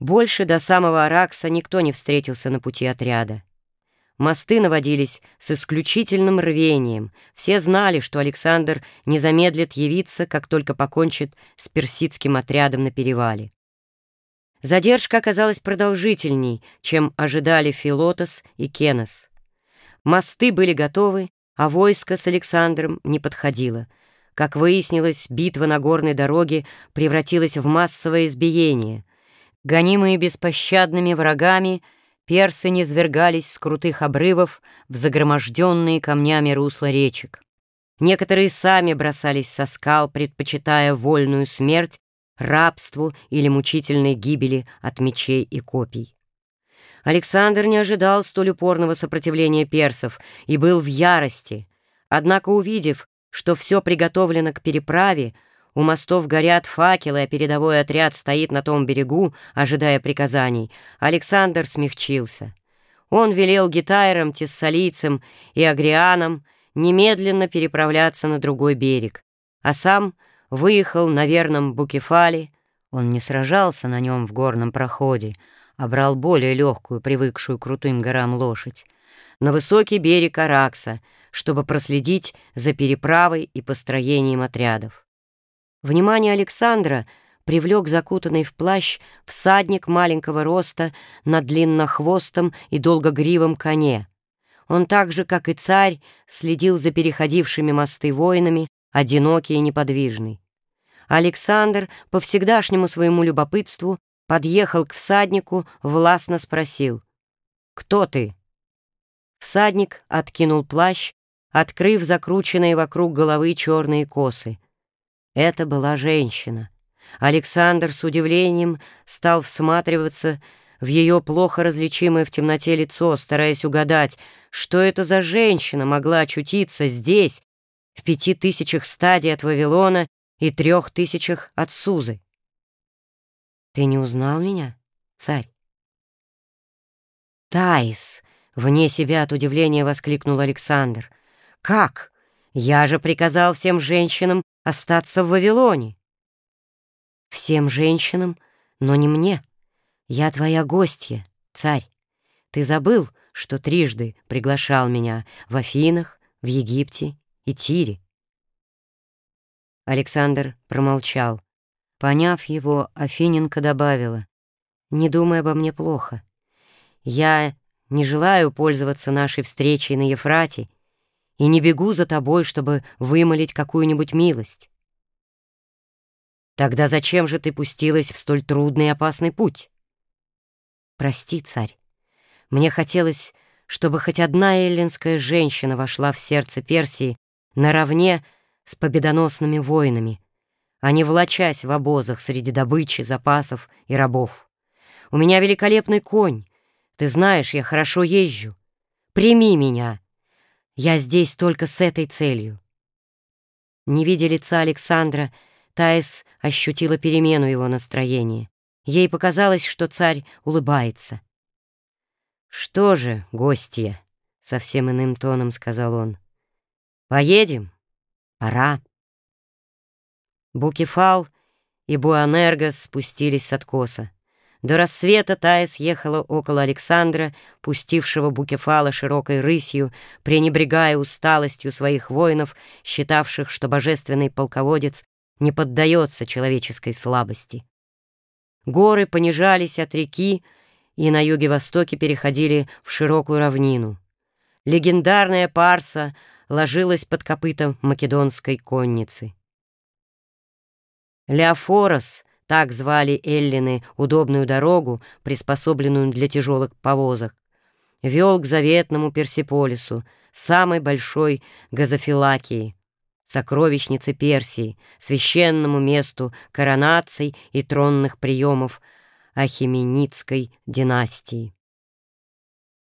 Больше до самого Аракса никто не встретился на пути отряда. Мосты наводились с исключительным рвением. Все знали, что Александр не замедлит явиться, как только покончит с персидским отрядом на перевале. Задержка оказалась продолжительней, чем ожидали Филотос и Кенос. Мосты были готовы, а войско с Александром не подходило. Как выяснилось, битва на горной дороге превратилась в массовое избиение — Гонимые беспощадными врагами, персы низвергались с крутых обрывов в загроможденные камнями русла речек. Некоторые сами бросались со скал, предпочитая вольную смерть рабству или мучительной гибели от мечей и копий. Александр не ожидал столь упорного сопротивления персов и был в ярости. Однако, увидев, что все приготовлено к переправе, у мостов горят факелы, а передовой отряд стоит на том берегу, ожидая приказаний. Александр смягчился. Он велел гитайрам, тессалийцам и агрианам немедленно переправляться на другой берег, а сам выехал на верном Букефале. Он не сражался на нем в горном проходе, а брал более легкую, привыкшую к крутым горам лошадь, на высокий берег Аракса, чтобы проследить за переправой и построением отрядов. Внимание Александра привлек закутанный в плащ всадник маленького роста на длиннохвостом и долгогривом коне. Он так же, как и царь, следил за переходившими мосты воинами, одинокий и неподвижный. Александр, по всегдашнему своему любопытству, подъехал к всаднику, властно спросил «Кто ты?» Всадник откинул плащ, открыв закрученные вокруг головы черные косы. Это была женщина. Александр с удивлением стал всматриваться в ее плохо различимое в темноте лицо, стараясь угадать, что это за женщина могла очутиться здесь, в пяти тысячах стадий от Вавилона и трех тысячах от Сузы. «Ты не узнал меня, царь?» «Таис!» — вне себя от удивления воскликнул Александр. «Как? Я же приказал всем женщинам остаться в Вавилоне. Всем женщинам, но не мне. Я твоя гостья, царь. Ты забыл, что трижды приглашал меня в Афинах, в Египте и Тире. Александр промолчал. Поняв его, Афиненко добавила, «Не думай обо мне плохо. Я не желаю пользоваться нашей встречей на Ефрате и не бегу за тобой, чтобы вымолить какую-нибудь милость. Тогда зачем же ты пустилась в столь трудный и опасный путь? Прости, царь, мне хотелось, чтобы хоть одна эллинская женщина вошла в сердце Персии наравне с победоносными воинами, а не влачась в обозах среди добычи, запасов и рабов. У меня великолепный конь, ты знаешь, я хорошо езжу. Прими меня, я здесь только с этой целью. Не видя лица Александра, Таис ощутила перемену его настроения. Ей показалось, что царь улыбается. «Что же, гостья?» — совсем иным тоном сказал он. «Поедем? Пора». Букефал и Буанергос спустились с откоса. До рассвета Таис ехала около Александра, пустившего Букефала широкой рысью, пренебрегая усталостью своих воинов, считавших, что божественный полководец не поддается человеческой слабости. Горы понижались от реки и на юге-востоке переходили в широкую равнину. Легендарная Парса ложилась под копытом македонской конницы. Леофорос — так звали Эллины удобную дорогу, приспособленную для тяжелых повозок. Вел к заветному Персиполису, самой большой газофилакии, сокровищнице Персии, священному месту коронаций и тронных приемов Ахименидской династии.